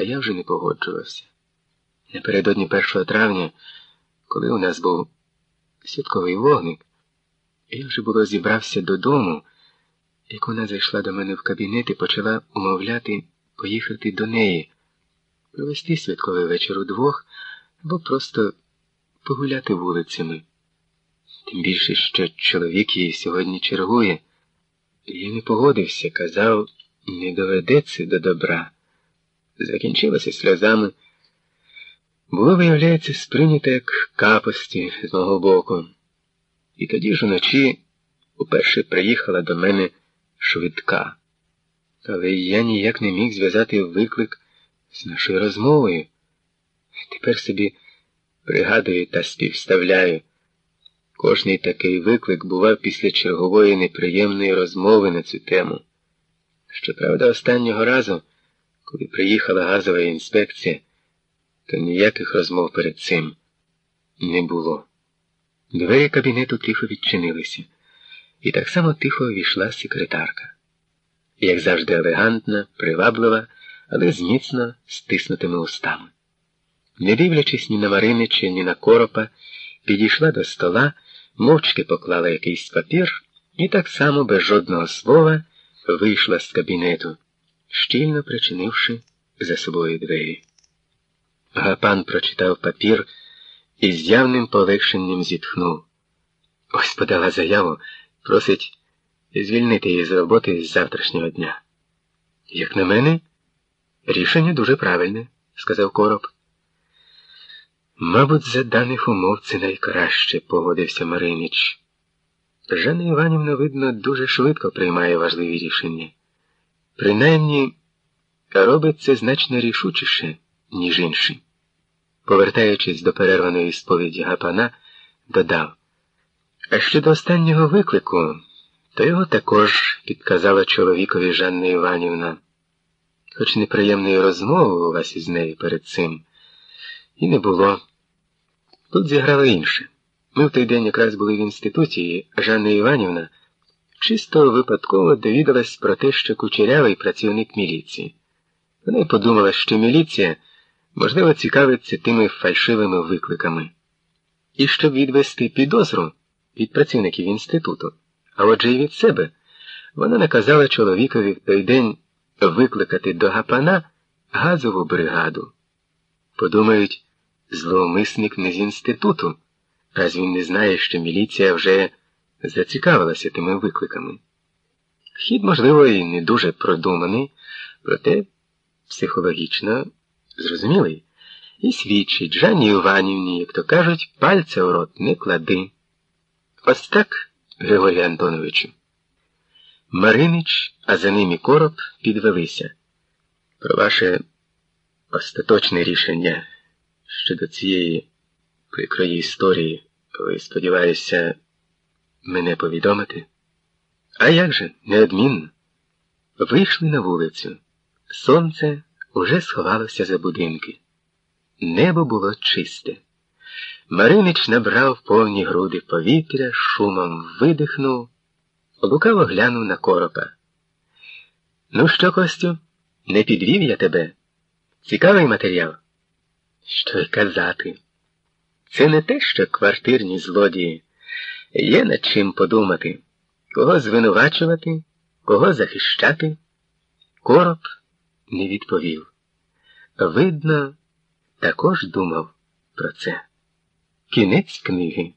Та я вже не погоджувався. Напередодні 1 травня, коли у нас був святковий вогник, я вже було зібрався додому, як вона зайшла до мене в кабінет і почала умовляти поїхати до неї, провести святковий вечір удвох або просто погуляти вулицями. Тим більше, що чоловік її сьогодні чергує. Я не погодився, казав, не доведеться до добра. Закінчилося сльозами. Було, виявляється, сприйнято як капості з мого боку. І тоді ж уночі уперше приїхала до мене швидка. Але я ніяк не міг зв'язати виклик з нашою розмовою. Тепер собі пригадую та співставляю. Кожний такий виклик бував після чергової неприємної розмови на цю тему. Щоправда, останнього разу, коли приїхала газова інспекція, то ніяких розмов перед цим не було. Двері кабінету тихо відчинилися, і так само тихо увійшла секретарка. Як завжди елегантна, приваблива, але з міцно стиснутими устами. Не дивлячись ні на Маринича, ні на коропа, підійшла до стола, мовчки поклала якийсь папір і так само без жодного слова вийшла з кабінету, щільно причинивши за собою двері. Гапан прочитав папір і з явним полегшенням зітхнув. Ось подала заяву, просить звільнити її з роботи з завтрашнього дня. Як на мене, рішення дуже правильне, сказав короб. Мабуть, за даних умов це найкраще, погодився Маринич. Жанна Іванівна, видно, дуже швидко приймає важливі рішення. Принаймні, робить це значно рішучіше, ніж інші. Повертаючись до перерваної сповіді Гапана, додав, а щодо останнього виклику, то його також підказала чоловікові Жанна Іванівна, хоч неприємної розмови у вас із нею перед цим і не було. Тут зіграло інше. Ми в той день якраз були в інституті, і Жанна Іванівна чисто випадково довідалась про те, що кучерявий працівник міліції. Вона й подумала, що міліція, можливо, цікавиться тими фальшивими викликами. І щоб відвести підозру від працівників інституту, а отже й від себе, вона наказала чоловікові в той день викликати до гапана газову бригаду. Подумають, зловмисник не з інституту, раз він не знає, що міліція вже зацікавилася тими викликами. Хід, можливо, і не дуже продуманий, проте психологічно зрозумілий, і свідчить Жанні Іванівні, як то кажуть, пальця в рот не клади. Ось так, Григорій Антоновичу. Маринич, а за ним і короб підвелися. Про ваше остаточне рішення щодо цієї прикрої історії, ви, сподіваюся, мене повідомити? А як же, неодмінно? Вийшли на вулицю. Сонце уже сховалося за будинки. Небо було чисте. Маринич набрав повні груди повітря, шумом видихнув, лукаво глянув на коропа. Ну що, Костю, не підвів я тебе? Цікавий матеріал. Що й казати? Це не те, що квартирні злодії. Є над чим подумати, кого звинувачувати, кого захищати. Короб не відповів. Видно, також думав про це. Кінець книги.